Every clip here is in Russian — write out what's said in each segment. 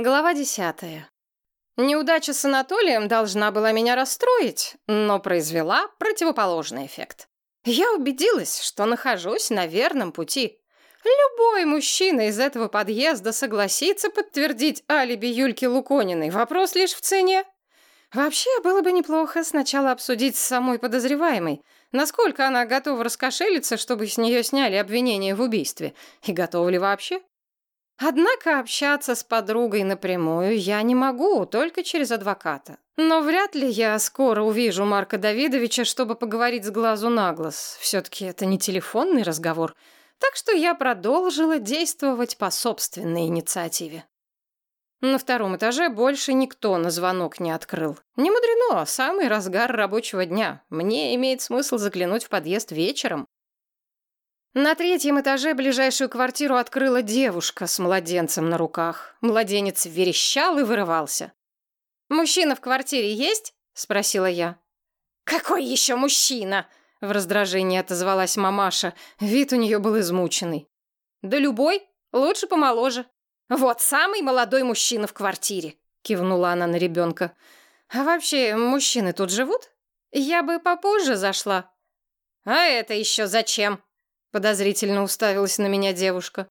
Глава десятая. Неудача с Анатолием должна была меня расстроить, но произвела противоположный эффект. Я убедилась, что нахожусь на верном пути. Любой мужчина из этого подъезда согласится подтвердить алиби Юльки Лукониной. Вопрос лишь в цене. Вообще, было бы неплохо сначала обсудить с самой подозреваемой, насколько она готова раскошелиться, чтобы с нее сняли обвинение в убийстве, и готова ли вообще. Однако общаться с подругой напрямую я не могу, только через адвоката. Но вряд ли я скоро увижу Марка Давидовича, чтобы поговорить с глазу на глаз. Все-таки это не телефонный разговор. Так что я продолжила действовать по собственной инициативе. На втором этаже больше никто на звонок не открыл. Не мудрено, самый разгар рабочего дня. Мне имеет смысл заглянуть в подъезд вечером. На третьем этаже ближайшую квартиру открыла девушка с младенцем на руках. Младенец верещал и вырывался. «Мужчина в квартире есть?» — спросила я. «Какой еще мужчина?» — в раздражении отозвалась мамаша. Вид у нее был измученный. «Да любой, лучше помоложе». «Вот самый молодой мужчина в квартире», — кивнула она на ребенка. «А вообще, мужчины тут живут? Я бы попозже зашла». «А это еще зачем?» Подозрительно уставилась на меня девушка.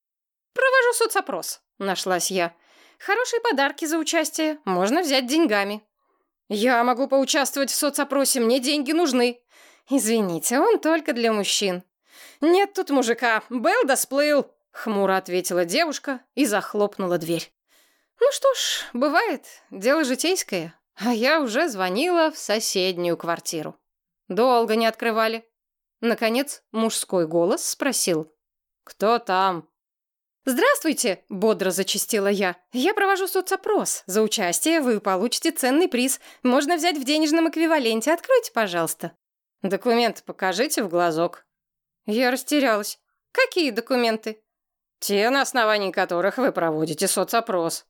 «Провожу соцопрос», — нашлась я. «Хорошие подарки за участие. Можно взять деньгами». «Я могу поучаствовать в соцопросе, мне деньги нужны». «Извините, он только для мужчин». «Нет тут мужика, Белда сплыл», — хмуро ответила девушка и захлопнула дверь. «Ну что ж, бывает, дело житейское, а я уже звонила в соседнюю квартиру. Долго не открывали. Наконец, мужской голос спросил. «Кто там?» «Здравствуйте!» — бодро зачастила я. «Я провожу соцопрос. За участие вы получите ценный приз. Можно взять в денежном эквиваленте. Откройте, пожалуйста». «Документы покажите в глазок». Я растерялась. «Какие документы?» «Те, на основании которых вы проводите соцопрос».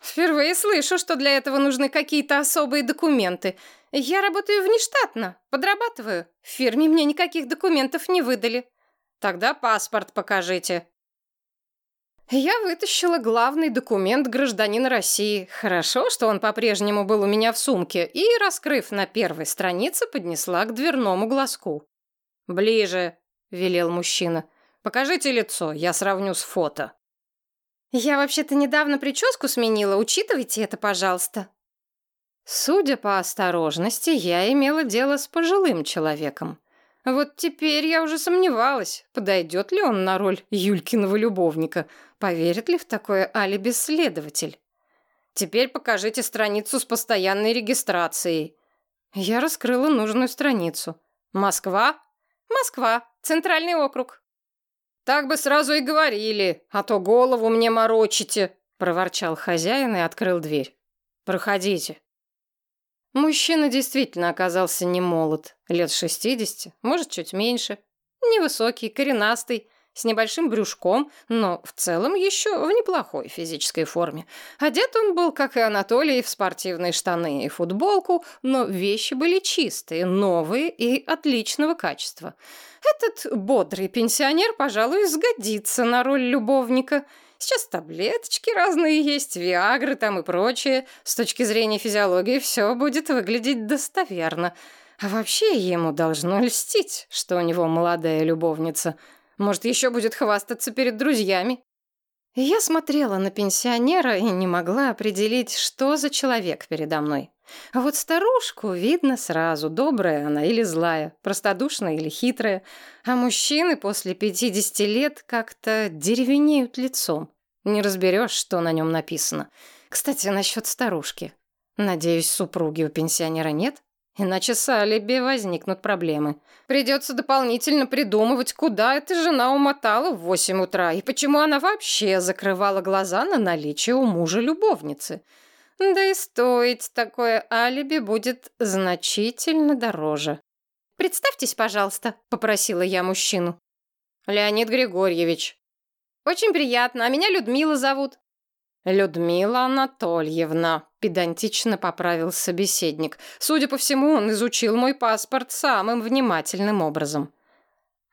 «Впервые слышу, что для этого нужны какие-то особые документы. Я работаю внештатно, подрабатываю. В фирме мне никаких документов не выдали. Тогда паспорт покажите. Я вытащила главный документ гражданина России. Хорошо, что он по-прежнему был у меня в сумке, и, раскрыв на первой странице, поднесла к дверному глазку. «Ближе», — велел мужчина. «Покажите лицо, я сравню с фото». «Я вообще-то недавно прическу сменила, учитывайте это, пожалуйста», Судя по осторожности, я имела дело с пожилым человеком. Вот теперь я уже сомневалась, подойдет ли он на роль Юлькиного любовника, поверит ли в такое алиби следователь. Теперь покажите страницу с постоянной регистрацией. Я раскрыла нужную страницу. Москва? Москва, центральный округ. Так бы сразу и говорили, а то голову мне морочите, проворчал хозяин и открыл дверь. Проходите. Мужчина действительно оказался не молод, лет 60, может, чуть меньше. Невысокий, коренастый, с небольшим брюшком, но в целом еще в неплохой физической форме. Одет он был, как и Анатолий, в спортивные штаны и футболку, но вещи были чистые, новые и отличного качества. Этот бодрый пенсионер, пожалуй, сгодится на роль любовника – Сейчас таблеточки разные есть, виагры там и прочее. С точки зрения физиологии все будет выглядеть достоверно. А вообще ему должно льстить, что у него молодая любовница. Может, еще будет хвастаться перед друзьями. Я смотрела на пенсионера и не могла определить, что за человек передо мной. А вот старушку видно сразу, добрая она или злая, простодушная или хитрая. А мужчины после 50 лет как-то деревенеют лицом. Не разберешь, что на нем написано. Кстати, насчет старушки. Надеюсь, супруги у пенсионера нет? Иначе с алиби возникнут проблемы. Придется дополнительно придумывать, куда эта жена умотала в 8 утра и почему она вообще закрывала глаза на наличие у мужа любовницы. Да и стоить такое алиби будет значительно дороже. «Представьтесь, пожалуйста», — попросила я мужчину. «Леонид Григорьевич». «Очень приятно. А меня Людмила зовут». «Людмила Анатольевна», — педантично поправил собеседник. «Судя по всему, он изучил мой паспорт самым внимательным образом».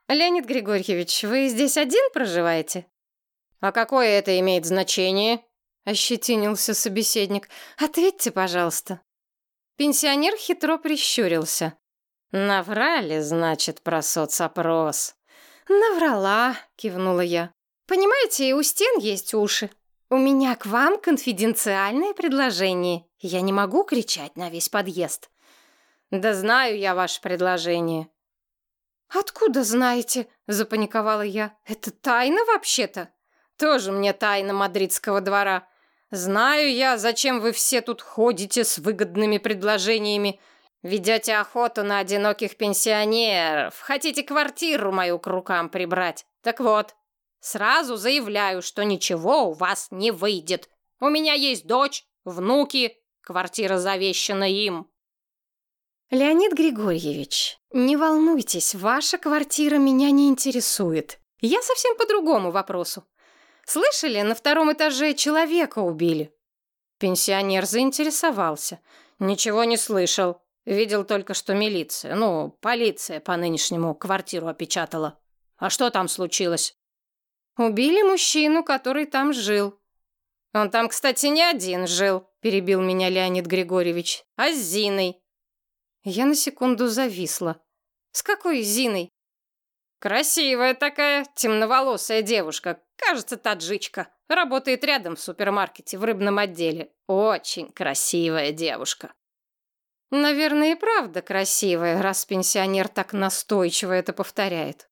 «Леонид Григорьевич, вы здесь один проживаете?» «А какое это имеет значение?» ощетинился собеседник. «Ответьте, пожалуйста». Пенсионер хитро прищурился. «Наврали, значит, про соцопрос». «Наврала», — кивнула я. «Понимаете, у стен есть уши. У меня к вам конфиденциальное предложение. Я не могу кричать на весь подъезд». «Да знаю я ваше предложение». «Откуда знаете?» — запаниковала я. «Это тайна вообще-то?» «Тоже мне тайна мадридского двора. Знаю я, зачем вы все тут ходите с выгодными предложениями. Ведете охоту на одиноких пенсионеров. Хотите квартиру мою к рукам прибрать. Так вот, сразу заявляю, что ничего у вас не выйдет. У меня есть дочь, внуки, квартира завещана им. Леонид Григорьевич, не волнуйтесь, ваша квартира меня не интересует. Я совсем по другому вопросу. Слышали, на втором этаже человека убили?» Пенсионер заинтересовался. «Ничего не слышал. Видел только, что милиция, ну, полиция по нынешнему квартиру опечатала. А что там случилось?» «Убили мужчину, который там жил». «Он там, кстати, не один жил», — перебил меня Леонид Григорьевич, «а с Зиной». Я на секунду зависла. «С какой Зиной?» «Красивая такая, темноволосая девушка, Кажется, таджичка. Работает рядом в супермаркете, в рыбном отделе. Очень красивая девушка. Наверное, и правда красивая, раз пенсионер так настойчиво это повторяет.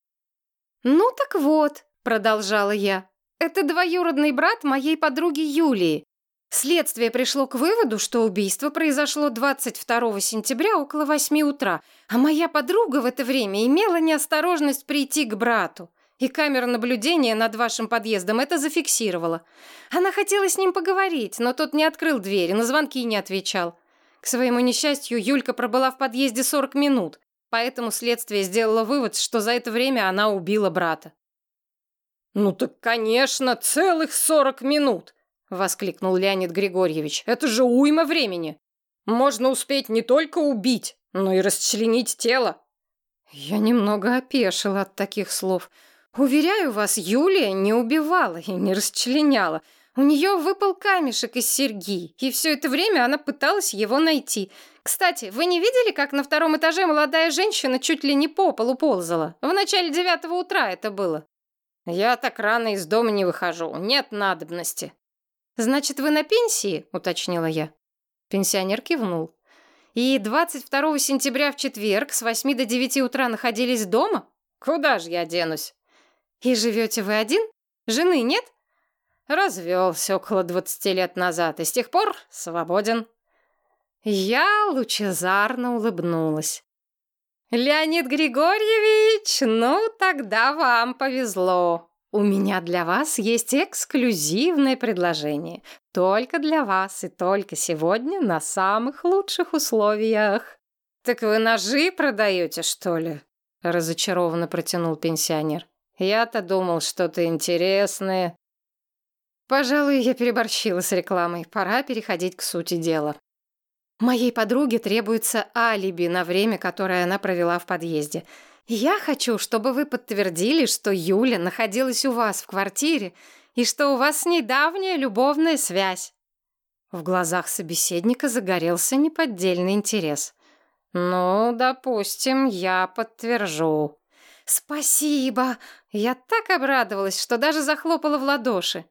«Ну так вот», — продолжала я, — «это двоюродный брат моей подруги Юлии. Следствие пришло к выводу, что убийство произошло 22 сентября около 8 утра, а моя подруга в это время имела неосторожность прийти к брату. И камера наблюдения над вашим подъездом это зафиксировала. Она хотела с ним поговорить, но тот не открыл дверь, на звонки не отвечал. К своему несчастью, Юлька пробыла в подъезде 40 минут, поэтому следствие сделало вывод, что за это время она убила брата. «Ну так, конечно, целых 40 минут!» — воскликнул Леонид Григорьевич. «Это же уйма времени! Можно успеть не только убить, но и расчленить тело!» Я немного опешила от таких слов — Уверяю вас, Юлия не убивала и не расчленяла. У нее выпал камешек из серьги, и все это время она пыталась его найти. Кстати, вы не видели, как на втором этаже молодая женщина чуть ли не по полу ползала? В начале девятого утра это было. Я так рано из дома не выхожу, нет надобности. Значит, вы на пенсии, уточнила я. Пенсионер кивнул. И 22 сентября в четверг с 8 до 9 утра находились дома? Куда же я денусь? «И живете вы один? Жены нет?» «Развелся около двадцати лет назад, и с тех пор свободен». Я лучезарно улыбнулась. «Леонид Григорьевич, ну тогда вам повезло. У меня для вас есть эксклюзивное предложение. Только для вас и только сегодня на самых лучших условиях». «Так вы ножи продаете, что ли?» разочарованно протянул пенсионер. Я-то думал, что-то интересное. Пожалуй, я переборщила с рекламой. Пора переходить к сути дела. Моей подруге требуется алиби на время, которое она провела в подъезде. Я хочу, чтобы вы подтвердили, что Юля находилась у вас в квартире и что у вас с ней давняя любовная связь. В глазах собеседника загорелся неподдельный интерес. «Ну, допустим, я подтвержу», «Спасибо!» Я так обрадовалась, что даже захлопала в ладоши.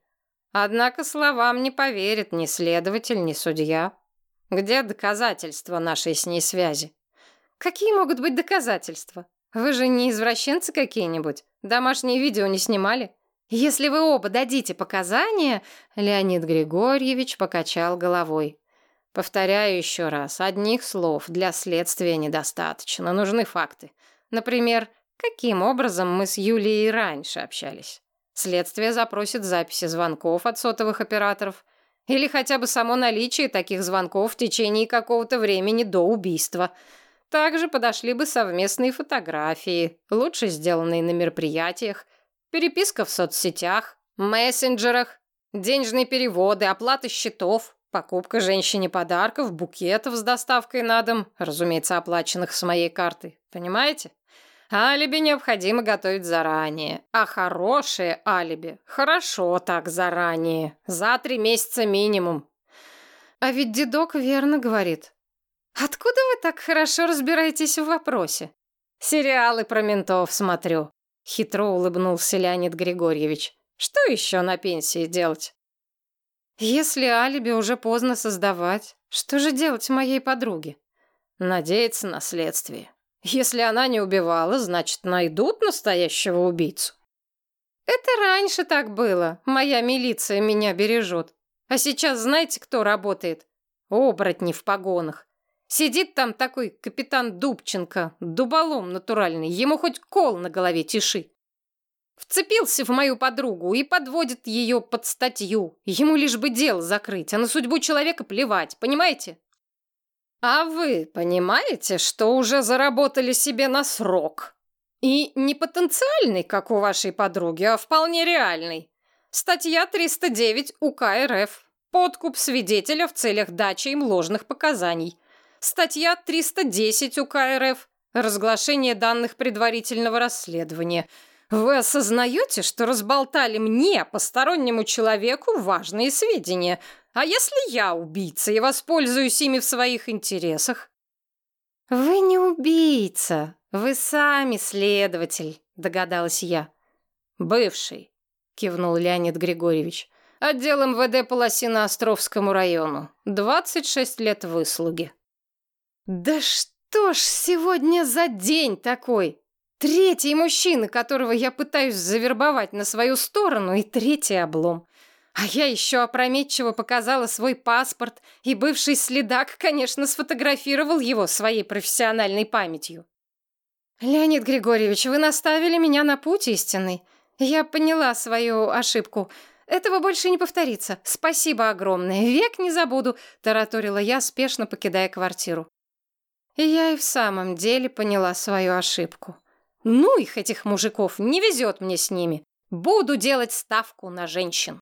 Однако словам не поверит ни следователь, ни судья. Где доказательства нашей с ней связи? Какие могут быть доказательства? Вы же не извращенцы какие-нибудь? Домашние видео не снимали? Если вы оба дадите показания, Леонид Григорьевич покачал головой. Повторяю еще раз, одних слов для следствия недостаточно, нужны факты. Например, Каким образом мы с Юлией раньше общались? Следствие запросит записи звонков от сотовых операторов или хотя бы само наличие таких звонков в течение какого-то времени до убийства. Также подошли бы совместные фотографии, лучше сделанные на мероприятиях, переписка в соцсетях, мессенджерах, денежные переводы, оплата счетов, покупка женщине подарков, букетов с доставкой на дом, разумеется, оплаченных с моей карты. Понимаете? Алиби необходимо готовить заранее, а хорошее алиби хорошо так заранее, за три месяца минимум. А ведь дедок верно говорит. Откуда вы так хорошо разбираетесь в вопросе? Сериалы про ментов смотрю. Хитро улыбнулся Леонид Григорьевич. Что еще на пенсии делать? Если алиби уже поздно создавать, что же делать моей подруге? Надеяться на следствие. Если она не убивала, значит, найдут настоящего убийцу. Это раньше так было. Моя милиция меня бережет. А сейчас знаете, кто работает? Оборотни в погонах. Сидит там такой капитан Дубченко, дуболом натуральный, ему хоть кол на голове тиши. Вцепился в мою подругу и подводит ее под статью. Ему лишь бы дело закрыть, а на судьбу человека плевать, понимаете? А вы понимаете, что уже заработали себе на срок? И не потенциальный, как у вашей подруги, а вполне реальный. Статья 309 УК РФ. Подкуп свидетеля в целях дачи им ложных показаний. Статья 310 УК РФ. Разглашение данных предварительного расследования – вы осознаете, что разболтали мне, постороннему человеку, важные сведения? А если я убийца и воспользуюсь ими в своих интересах? Вы не убийца, вы сами следователь, догадалась я. Бывший, кивнул Леонид Григорьевич. Отдел МВД по Лосино-Островскому району. 26 лет выслуги. Да что ж сегодня за день такой? Третий мужчина, которого я пытаюсь завербовать на свою сторону, и третий облом. А я еще опрометчиво показала свой паспорт, и бывший следак, конечно, сфотографировал его своей профессиональной памятью. «Леонид Григорьевич, вы наставили меня на путь истинный. Я поняла свою ошибку. Этого больше не повторится. Спасибо огромное. Век не забуду», — тараторила я, спешно покидая квартиру. Я и в самом деле поняла свою ошибку. Ну их, этих мужиков, не везет мне с ними. Буду делать ставку на женщин.